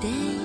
day.